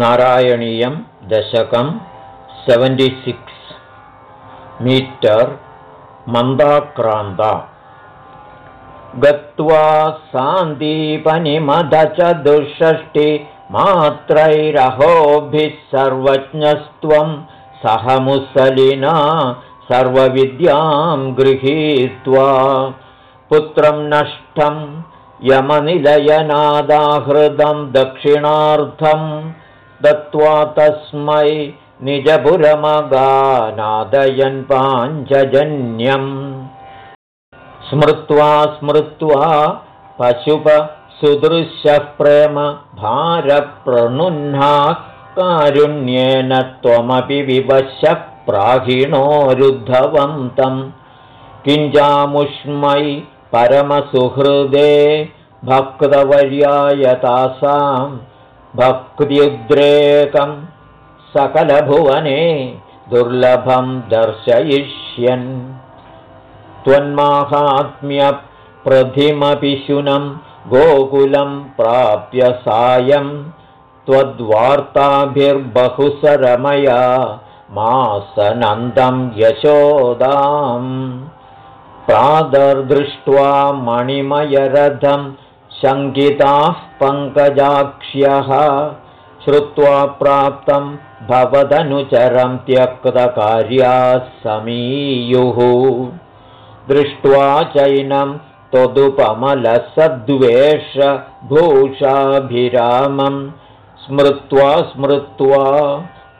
नारायणीयं दशकं seventy six metre Mandakranta. गत्वा सान्दीपनिमद च दुःषष्टिमात्रैरहोभिः सर्वज्ञस्त्वं सह मुसलिना सर्वविद्यां गृहीत्वा पुत्रं नष्टं यमनिलयनादाहृदं दक्षिणार्थं दत्त्वा तस्मै निजपुरमगानादयन् पाञ्चजन्यम्। स्मृत्वा स्मृत्वा पशुपसुदृश्यः प्रेम भारप्रणुह्नाः कारुण्येन त्वमपि विवश्य प्राहिणोरुद्धवन्तं किञ्जामुष्मै परमसुहृदे भक्तवर्यायतासां भक्त्युद्रेकं सकलभुवने दुर्लभं दर्शयिष्यन्। त्वन्माहात्म्यप्रथिमपि शुनं गोकुलं प्राप्य सायं। त्वद्वार्ताभिर्बहुसरमया मासनन्दं यशोदाम्। प्रादर्दृष्ट्वा मणिमयरथं शङ्किताः पङ्कजाक्ष्यः श्रुत्वा प्राप्तं भवदनुचरं त्यक्तकार्याः समीयुः दृष्ट्वा चैनं त्वदुपमलसद्वेषभूषाभिरामं स्मृत्वा स्मृत्वा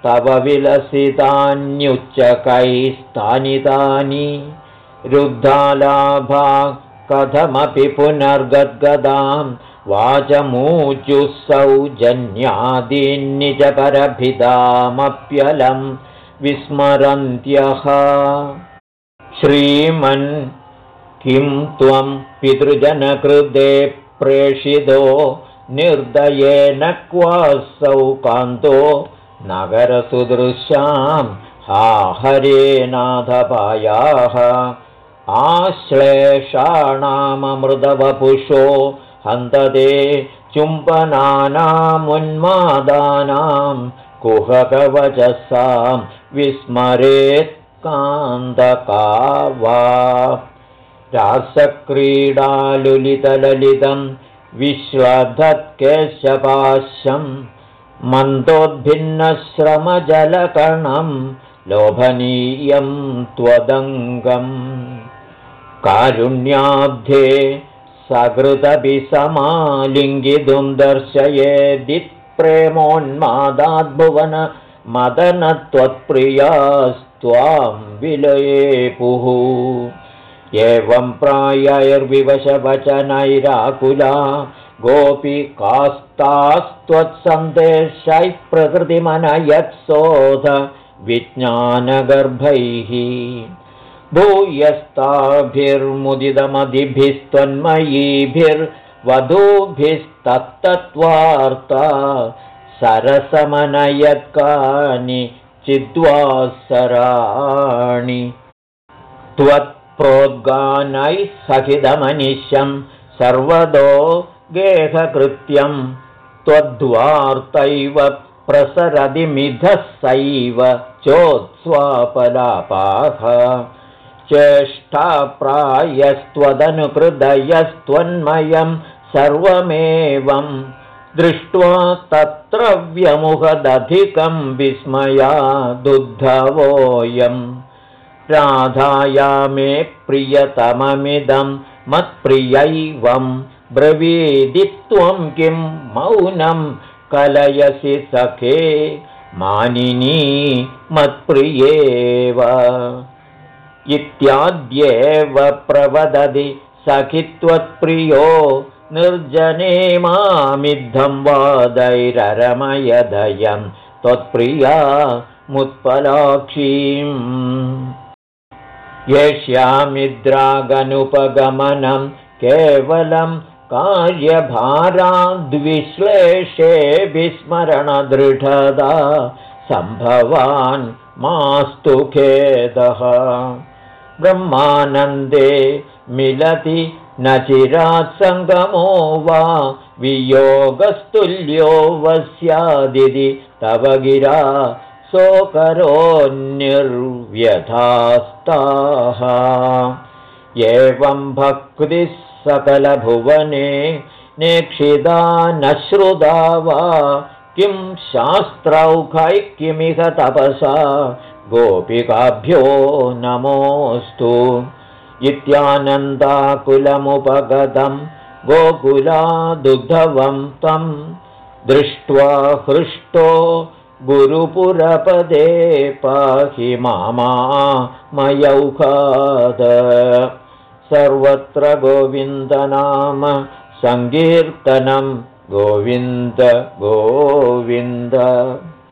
तव विलसितान्युच्चकैस्तानि तानि रुद्धालाभा कथमपि पुनर्गद्गदां वाचमूचुः सौजन्यादीन्निजपरभिदामप्यलं विस्मरन्त्यः श्रीमन् किं त्वं पितृजनकृते प्रेषितो निर्दयेन क्वासौ कान्तो नगरसुदृशां हा हरे नाथपायाः आश्लेषाणाममृदवपुषो हन्तते चुम्बनानामुन्मादानां कुहकवचसां विस्मरेत् कान्तका वा रासक्रीडालुलितललितं विश्वधत्केशपाश्यं मन्दोद्भिन्नश्रमजलकणं लोभनीयं त्वदङ्गम् कारुण्याब्धे सकृदपि समालिङ्गितुं दर्शयेदिप्रेमोन्मादाद्भुवन मदनत्वत्प्रियास्त्वां विलयेपुः। एवं प्रायैर्विवशवचनैराकुला गोपी कास्तास्त्वत्सन्देशैः प्रकृतिमनयत्सोध विज्ञानगर्भैः भूयस्ताभिर्मुदितमदिभिस्त्वन्मयीभिर्वधूभिस्तत्तत्वार्ता सरसमनयत्कानि चिद्वासराणि। त्वत्प्रोद्गानैः सहितमनिशं सर्वदो गेहकृत्यं। त्वद्वार्तैव प्रसरदिमिधः सैव चोत्स्वापलापाः चेष्टाप्रायस्त्वदनुकृदयस्त्वन्मयं सर्वमेवं दृष्ट्वा तत्र व्यमुहदधिकं विस्मया दुद्धवोऽयं राधाया मे प्रियतममिदं मत्प्रियैवं ब्रवीदि त्वं किं मौनं कलयसि सखे मानिनी मत्प्रियेव इत्याद्येव प्रवदति सखित्वत्प्रियो निर्जने मामिद्धं वादैररमयदयं त्वत्प्रिया मुत्पलाक्षीम्। येष्यामिद्रागनुपगमनं केवलं कार्यभाराद्विश्लेषे विस्मरणदृढदा सम्भवान् मास्तु खेदः ब्रह्मानन्दे मिलति न चिरात्सङ्गमो वा वियोगस्तुल्यो वस्यादिति तव गिरा सोकरोन्निर्व्यथास्ताः एवं भक्तिः सकलभुवने नेक्षिदा न श्रुता वा किं शास्त्रौखै किमिह तपसा गोपिकाभ्यो नमोऽस्तु। इत्यानन्दाकुलमुपगतं गोकुलादुद्धवं तं दृष्ट्वा हृष्टो गुरुपुरपदे पाहि मामा मयौखाद सर्वत्र गोविन्दनाम सङ्कीर्तनं गोविन्द गोविन्द